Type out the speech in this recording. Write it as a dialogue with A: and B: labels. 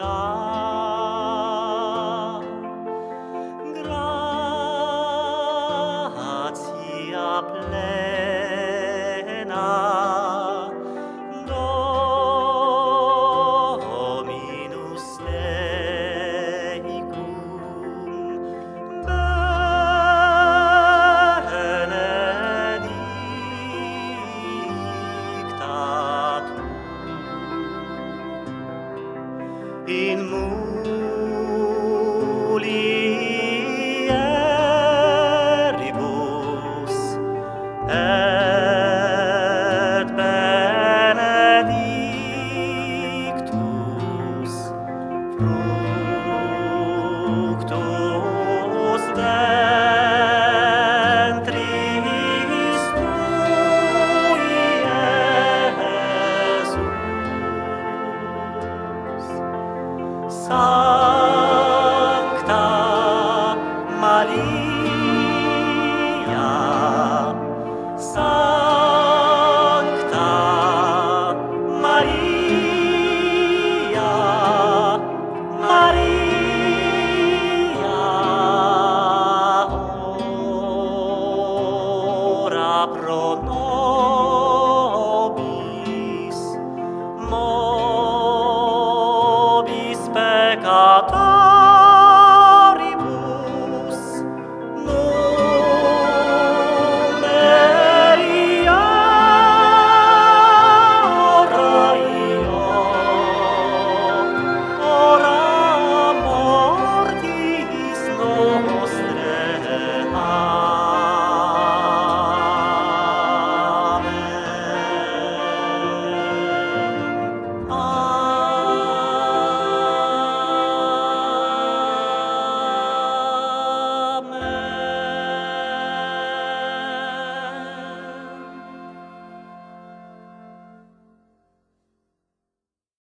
A: 야 in moonlit. Sancta Maria, Maria, Maria, ora pro.